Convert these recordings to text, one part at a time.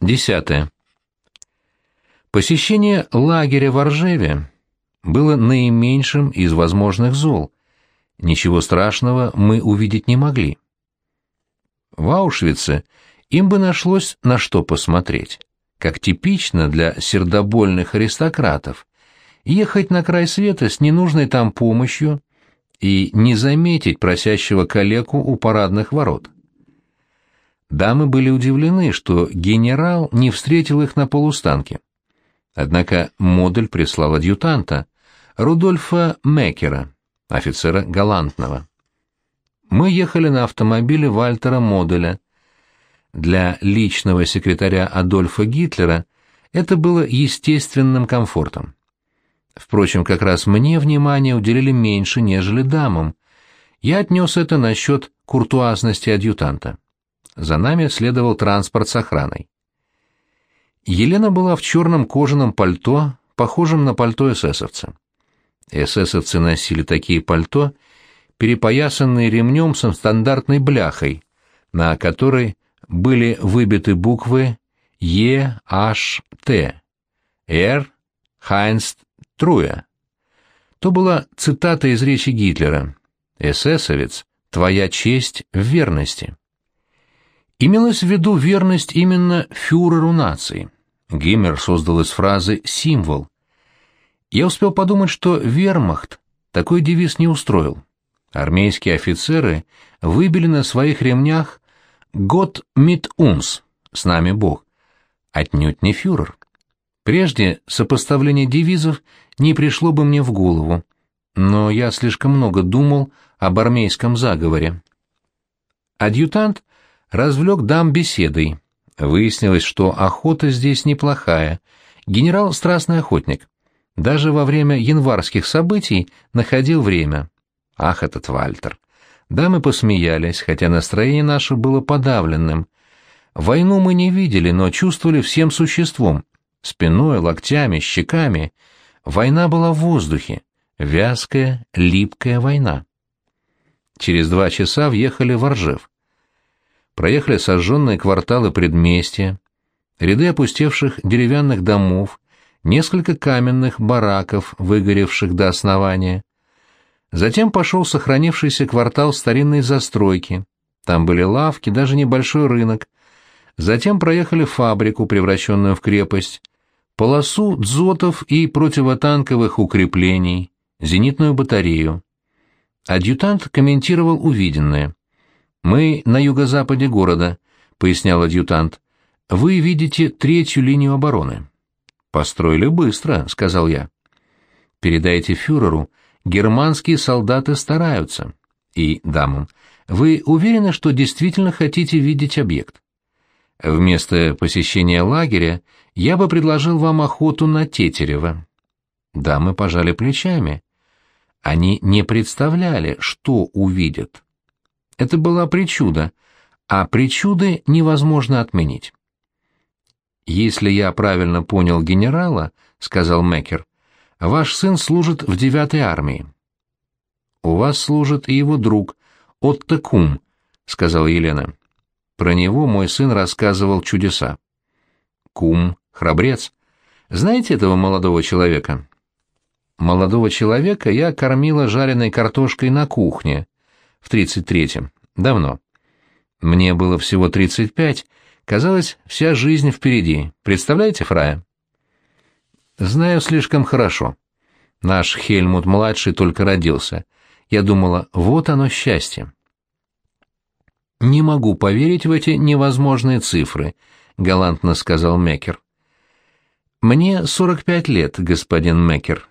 Десятое. Посещение лагеря в Оржеве было наименьшим из возможных зол. Ничего страшного мы увидеть не могли. В Аушвице им бы нашлось на что посмотреть. Как типично для сердобольных аристократов, ехать на край света с ненужной там помощью и не заметить просящего калеку у парадных ворот. Дамы были удивлены, что генерал не встретил их на полустанке. Однако модуль прислал адъютанта, Рудольфа Мекера, офицера галантного. Мы ехали на автомобиле Вальтера Моделя. Для личного секретаря Адольфа Гитлера это было естественным комфортом. Впрочем, как раз мне внимание уделили меньше, нежели дамам. Я отнес это насчет куртуазности адъютанта. За нами следовал транспорт с охраной. Елена была в черном кожаном пальто, похожем на пальто эсэсовца. Эсэсовцы носили такие пальто, перепоясанные ремнем со стандартной бляхой, на которой были выбиты буквы Е, H, Т, Р, Хайнст, Труя. То была цитата из речи Гитлера. «Эсэсовец, твоя честь в верности». Имелась в виду верность именно фюреру нации. Гиммер создал из фразы символ. Я успел подумать, что вермахт такой девиз не устроил. Армейские офицеры выбили на своих ремнях «Гот мит унс» — «С нами Бог», отнюдь не фюрер. Прежде сопоставление девизов не пришло бы мне в голову, но я слишком много думал об армейском заговоре. Адъютант развлек дам беседой. Выяснилось, что охота здесь неплохая. Генерал — страстный охотник. Даже во время январских событий находил время. Ах, этот Вальтер! Дамы посмеялись, хотя настроение наше было подавленным. Войну мы не видели, но чувствовали всем существом. Спиной, локтями, щеками. Война была в воздухе. Вязкая, липкая война. Через два часа въехали в Оржев проехали сожженные кварталы предместья, ряды опустевших деревянных домов, несколько каменных бараков, выгоревших до основания. Затем пошел сохранившийся квартал старинной застройки. Там были лавки, даже небольшой рынок. Затем проехали фабрику, превращенную в крепость, полосу дзотов и противотанковых укреплений, зенитную батарею. Адъютант комментировал увиденное. «Мы на юго-западе города», — пояснял адъютант. «Вы видите третью линию обороны». «Построили быстро», — сказал я. «Передайте фюреру, германские солдаты стараются». И дамам, «Вы уверены, что действительно хотите видеть объект?» Вместо посещения лагеря я бы предложил вам охоту на Тетерева. Дамы пожали плечами. Они не представляли, что увидят. Это была причуда, а причуды невозможно отменить. «Если я правильно понял генерала, — сказал Мекер, — ваш сын служит в девятой армии». «У вас служит и его друг, Отто Кум», — сказала Елена. Про него мой сын рассказывал чудеса. Кум — храбрец. Знаете этого молодого человека? Молодого человека я кормила жареной картошкой на кухне, в тридцать третьем. Давно. Мне было всего тридцать пять, казалось, вся жизнь впереди. Представляете, Фрая? Знаю слишком хорошо. Наш Хельмут-младший только родился. Я думала, вот оно счастье. «Не могу поверить в эти невозможные цифры», — галантно сказал Мекер. «Мне сорок пять лет, господин Мекер.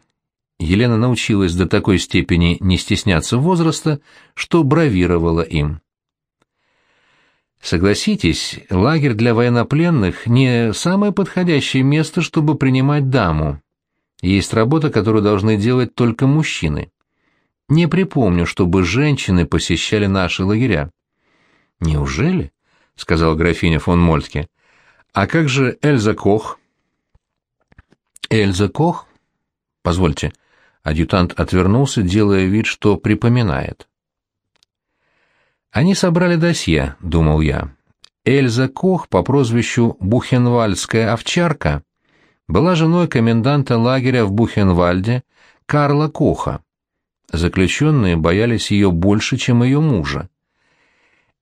Елена научилась до такой степени не стесняться возраста, что бравировала им. Согласитесь, лагерь для военнопленных не самое подходящее место, чтобы принимать даму. Есть работа, которую должны делать только мужчины. Не припомню, чтобы женщины посещали наши лагеря. Неужели? сказала графиня фон Мольтке. А как же Эльза Кох? Эльза Кох? Позвольте, Адъютант отвернулся, делая вид, что припоминает. «Они собрали досье», — думал я. Эльза Кох по прозвищу Бухенвальдская овчарка была женой коменданта лагеря в Бухенвальде Карла Коха. Заключенные боялись ее больше, чем ее мужа.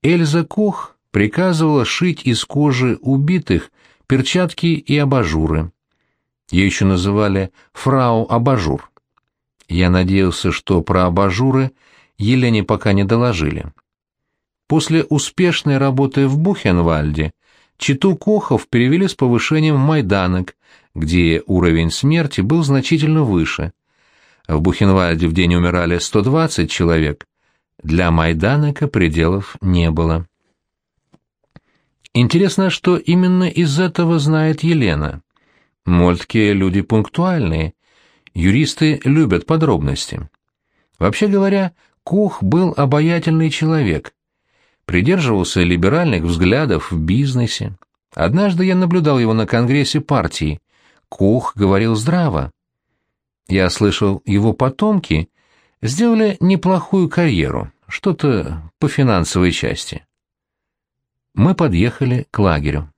Эльза Кох приказывала шить из кожи убитых перчатки и абажуры. Ее еще называли «фрау абажур». Я надеялся, что про абажуры Елене пока не доложили. После успешной работы в Бухенвальде Читу Кохов перевели с повышением в Майданок, где уровень смерти был значительно выше. В Бухенвальде в день умирали 120 человек. Для Майданока пределов не было. Интересно, что именно из этого знает Елена. Мольтки люди пунктуальные, юристы любят подробности. Вообще говоря, Кох был обаятельный человек, придерживался либеральных взглядов в бизнесе. Однажды я наблюдал его на конгрессе партии. Кох говорил здраво. Я слышал, его потомки сделали неплохую карьеру, что-то по финансовой части. Мы подъехали к лагерю.